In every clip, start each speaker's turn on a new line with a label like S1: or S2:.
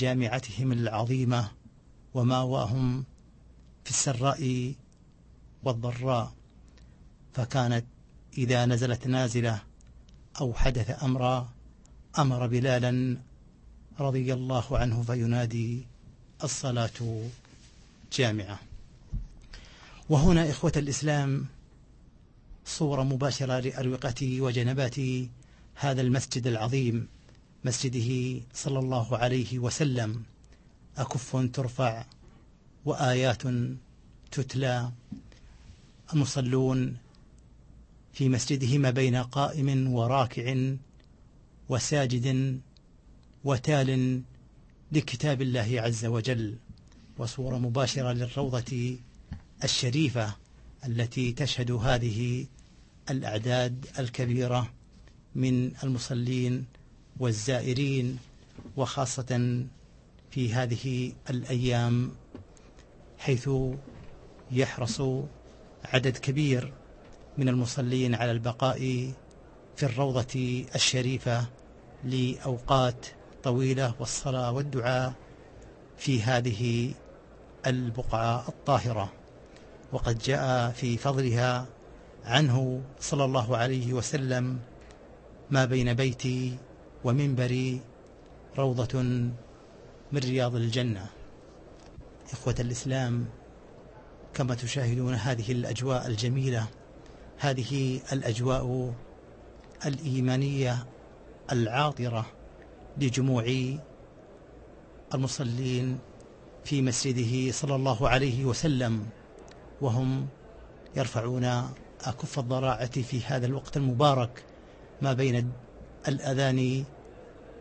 S1: جامعتهم العظيمة ومأواهم في السراء والضراء. فكانت إذا نزلت نازلة أو حدث أمرا أمر بلالا رضي الله عنه فينادي الصلاة جامعة. وهنا إخوة الإسلام صورة مباشرة لأروقة وجنبات هذا المسجد العظيم. مسجده صلى الله عليه وسلم. أكف ترفع وآيات تتلى. المصلون في مسجده ما بين قائم وراكع وساجد وتال لكتاب الله عز وجل. وصورة مباشرة للروضة الشريفة التي تشهد هذه الأعداد الكبيرة من المصلين والزائرين وخاصة في هذه الأيام حيث يحرص عدد كبير من المصلين على البقاء في الروضة الشريفة لأوقات طويلة والصلاة والدعاء في هذه البقعة الطاهرة. وقد جاء في فضلها عنه صلى الله عليه وسلم ما بين بيتي ومنبري روضة من رياض الجنة. إخوة الإسلام كما تشاهدون هذه الأجواء الجميلة هذه الأجواء الإيمانية العاطرة لجموع المصلين في مسجده صلى الله عليه وسلم وهم يرفعون أكف الضراعة في هذا الوقت المبارك ما بين الأذان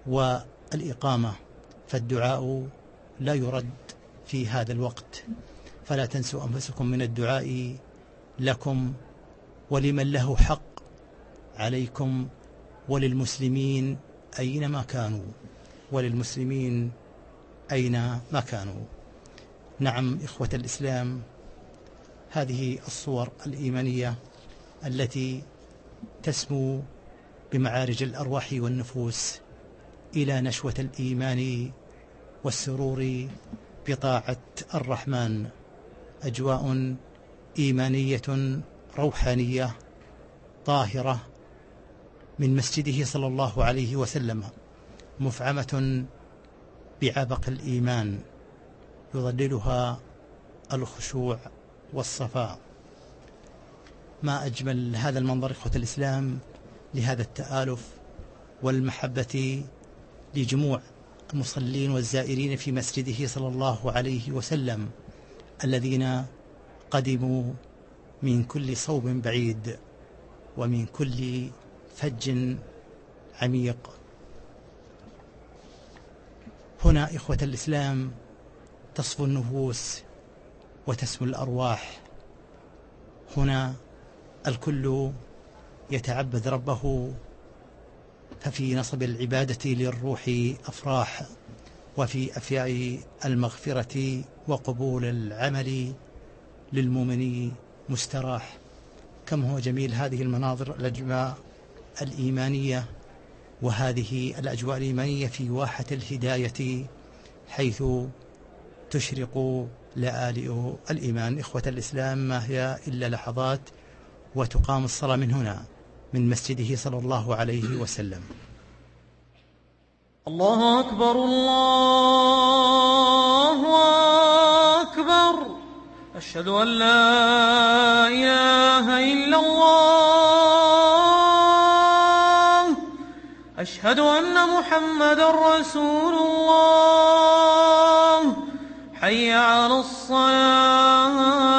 S1: والإقامة فالدعاء لا يرد في هذا الوقت. فلا تنسوا أنفسكم من الدعاء لكم ولمن له حق عليكم وللمسلمين أينما كانوا وللمسلمين أينما كانوا. نعم إخوة الإسلام هذه الصور الإيمانية التي تسمو بمعارج الأرواح والنفوس إلى نشوة الإيمان والسرور بطاعة الرحمن. أجواء إيمانية روحانية طاهرة من مسجده صلى الله عليه وسلم مفعمة بعبق الإيمان يظللها الخشوع والصفاء. ما أجمل هذا المنظر إخوة الإسلام لهذا التآلف والمحبة لجموع المصلين والزائرين في مسجده صلى الله عليه وسلم الذين قدموا من كل صوب بعيد ومن كل فج عميق. هنا إخوة الإسلام تصفو النفوس وتسمو الأرواح. هنا الكل يتعبد ربه ففي نصب العبادة للروح أفراح وفي أفياء المغفرة وقبول العمل للمؤمن مستراح. كم هو جميل هذه المناظر الأجواء الإيمانية وهذه الأجواء الإيمانية في واحة الهداية حيث تشرق لآلئ الإيمان. إخوة الإسلام ما هي إلا لحظات وتقام الصلاة من هنا. من مسجده صلى الله عليه وسلم.
S2: الله أكبر الله أكبر. أشهد أن لا إله إلا الله. أشهد أن محمد رسول الله. حي على الصلاة.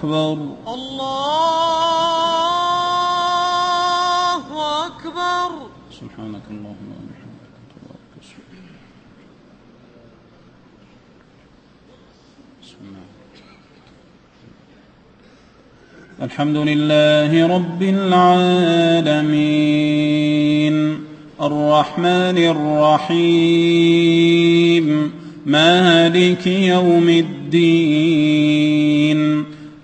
S3: أكبر.
S2: الله أكبر.
S3: سبحانك اللهم وبحمدك. تبارك اسمك بسم الله. الحمد لله رب العالمين. الرحمن الرحيم. مالك يوم الدين.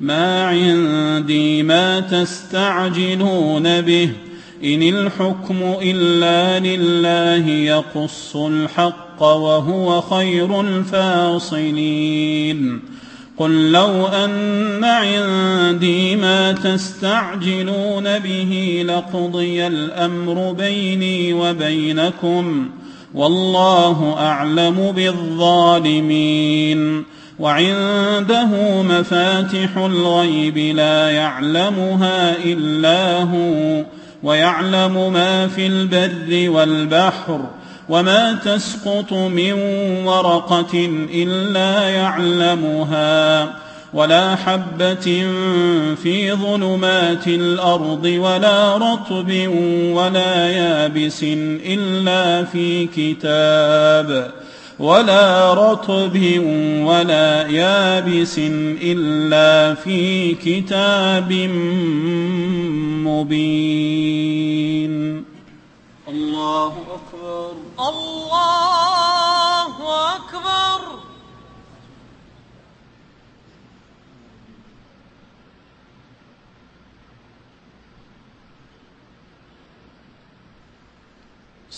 S3: ما عندي ما تستعجلون به. إن الحكم إلا لله يقص الحق وهو خير الفاصلين. قل لو أن عندي ما تستعجلون به لقضي الأمر بيني وبينكم. والله أعلم بالظالمين. وعنده مفاتح الغيب لا يعلمها إلا هو ويعلم ما في البر والبحر وما تسقط من ورقة إلا يعلمها ولا حبة في ظلمات الأرض ولا رطب ولا يابس إلا في كتاب. ولا رطب ولا يابس إلا في كتاب مبين. الله أكبر.
S2: الله أكبر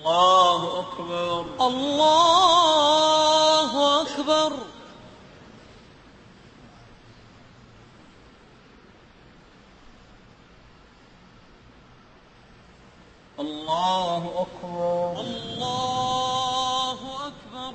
S3: الله أكبر.
S2: الله أكبر
S3: الله أكبر
S2: الله أكبر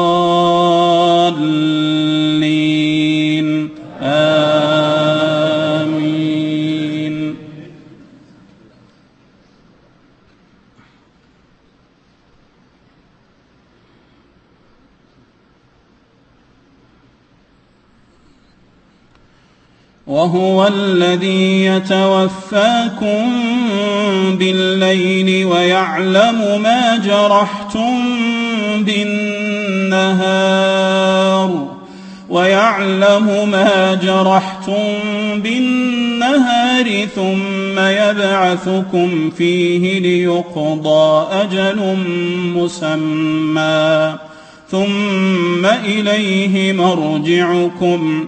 S3: وهو الذي يتوفاكم بالليل ويعلم ما جرحتم بالنهار ويعلم ما جرحتم بالنهار ثم يبعثكم فيه ليقضى أجل مسمى ثم إليه مرجعكم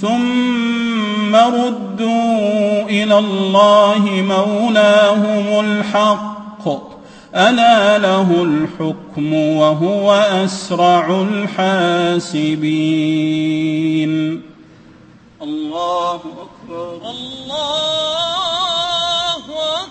S3: ثم ردوا إلى الله مولاهم الحق ألا له الحكم وهو أسرع الحاسبين. الله أكبر
S2: الله أكبر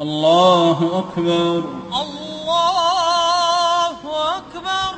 S3: الله أكبر.
S2: الله أكبر.